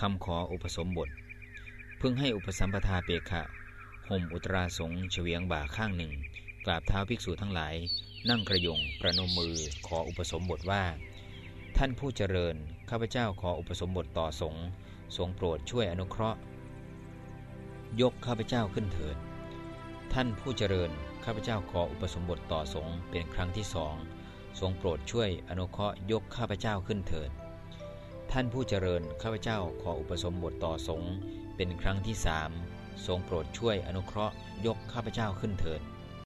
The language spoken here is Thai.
คำขออุปสมบท เพิ่งให้อุปสัมปทาเปกขะห่มอุตราสงเฉวียงบ่าข้างหนึ่ง กราบเท้าภิกษุทั้งหลาย นั่งกระยงประนมมือขออุปสมบทว่า ท่านผู้เจริญ ข้าพเจ้าขออุปสมบทต่อสงฆ์ทรงโปรดช่วยอนุเคราะห์ ยกข้าพเจ้าขึ้นเถิด ท่านผู้เจริญ ข้าพเจ้าขออุปสมบทต่อสงเป็นครั้งที่สองทรงโปรดช่วยอนุเคราะห์ยกข้าพเจ้าขึ้นเถิด ท่านผู้เจริญข้าพเจ้าขออุปสมบทต่อสงฆ์เป็นครั้งที่สามทรงโปรดช่วยอนุเคราะห์ยกข้าพเจ้าขึ้นเถิด